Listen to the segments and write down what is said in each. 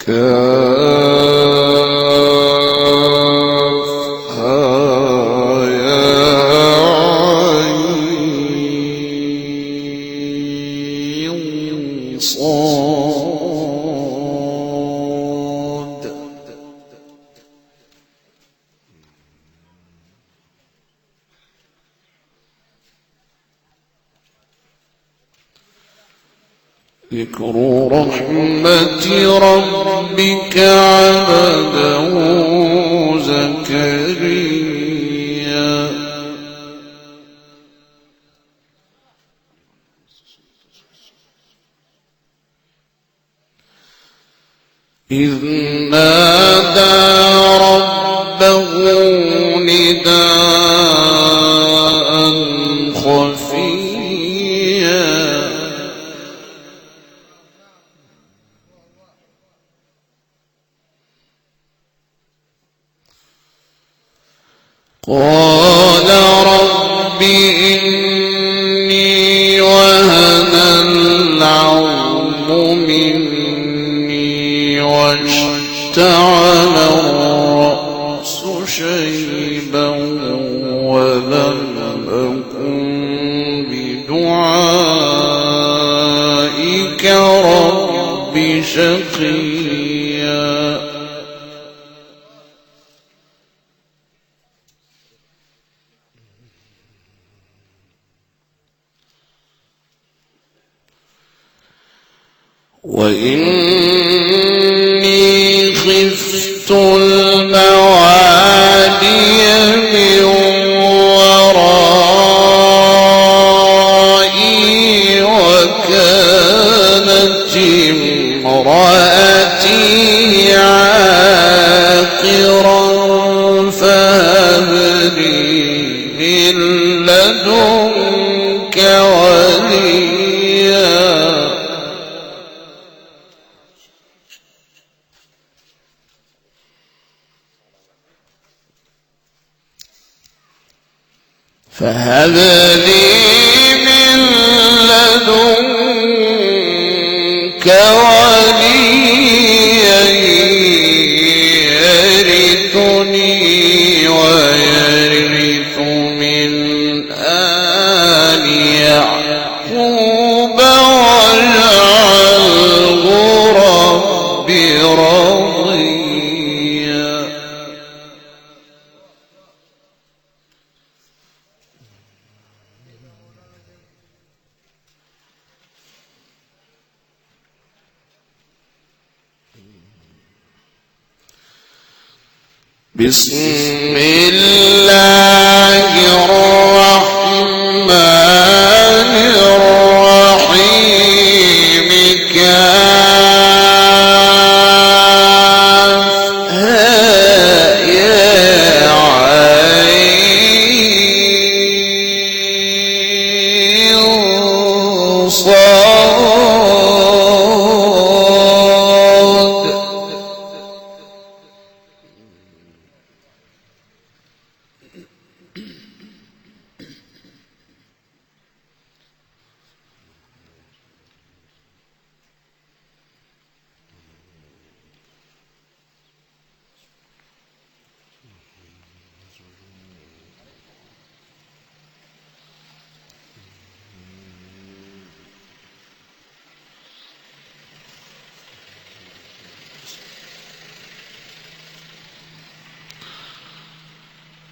کہ إذ نادى ربه نداء خفيا. قال ربي وَإِنَّ فهب لي بسم الله الرحمن الرحيم كافها يا عين صاد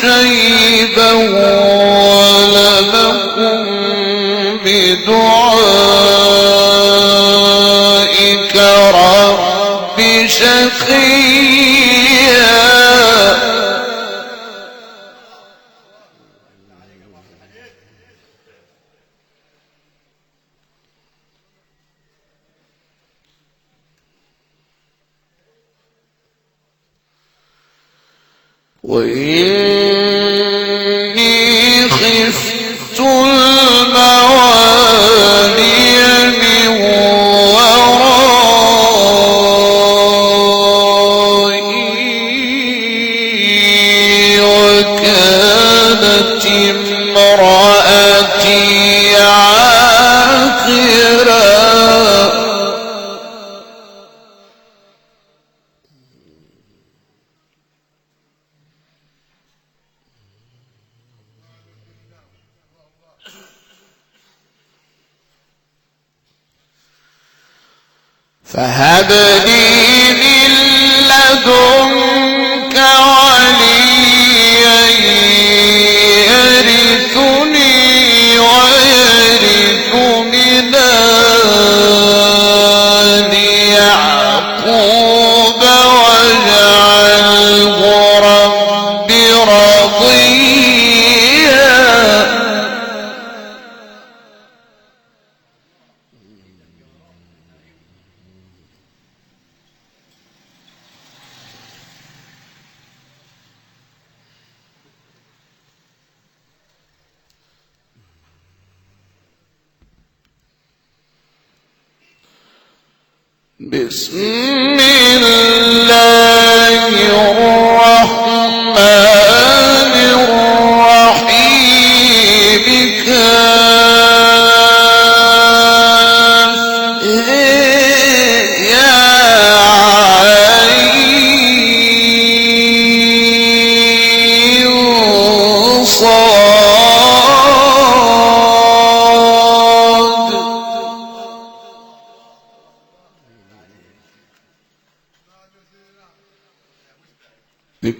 这一段舞 وإن فهب لي من لدن بسم الله الرحمن الرحيم. يا عين صاد.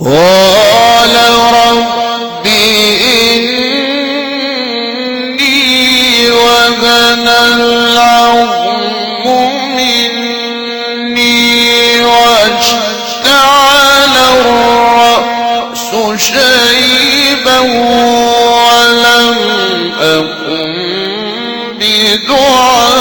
قال رب إني وهن العظم مني واشتعل الرأس شيبا ولم أكن بدعائي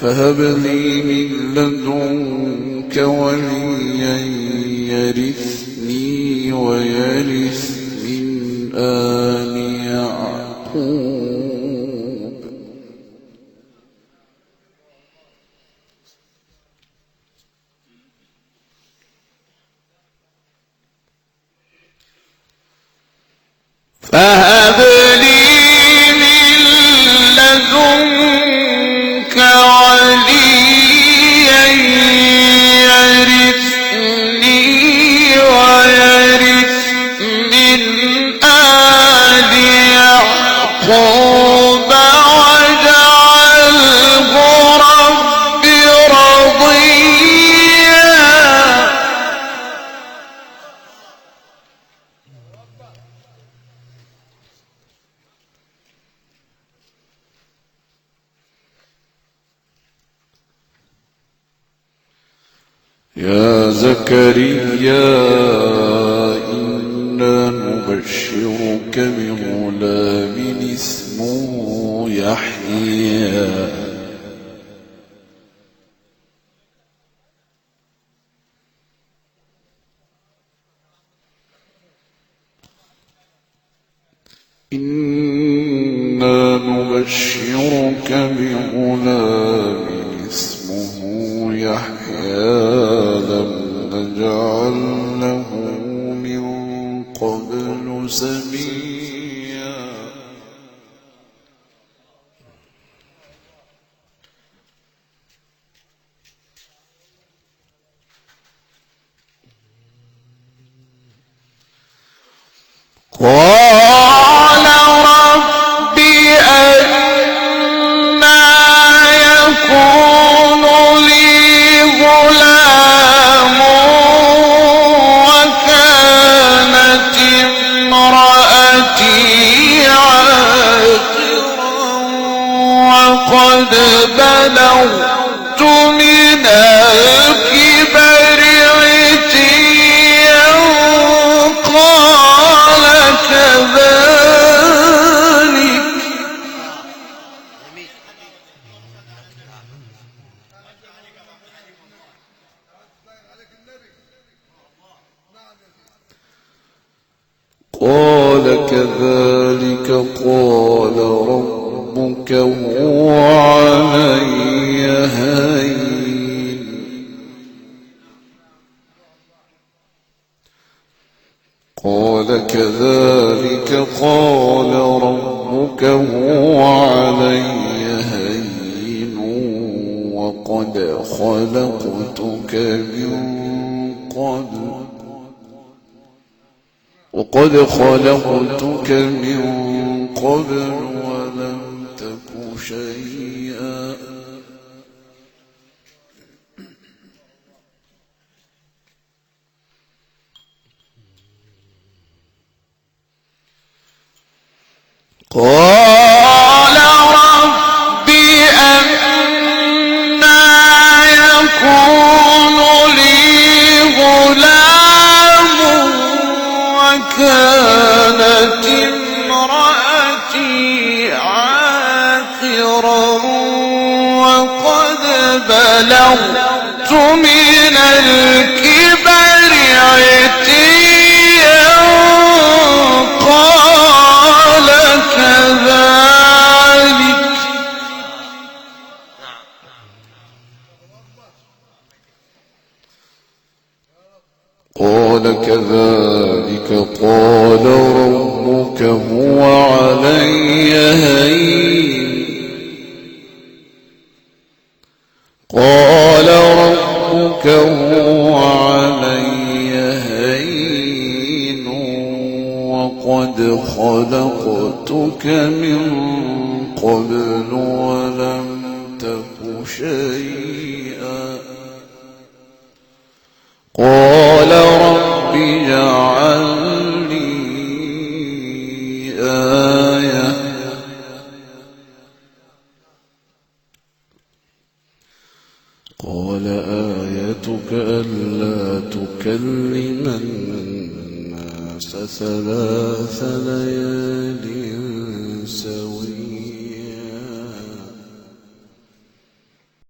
فهب لي من لدنك وليا يرثني ويرث من آل يعقوب فهب يا زكريا إنا نبشرك بغلام اسمه يحيى. سر قد بلغت من قد خلقتك من قبل ولم تك شيئا. قال قبل ولم تك شيئا قال رب اجعل لي آية قال آيتك ألا تكلم الناس ثلاث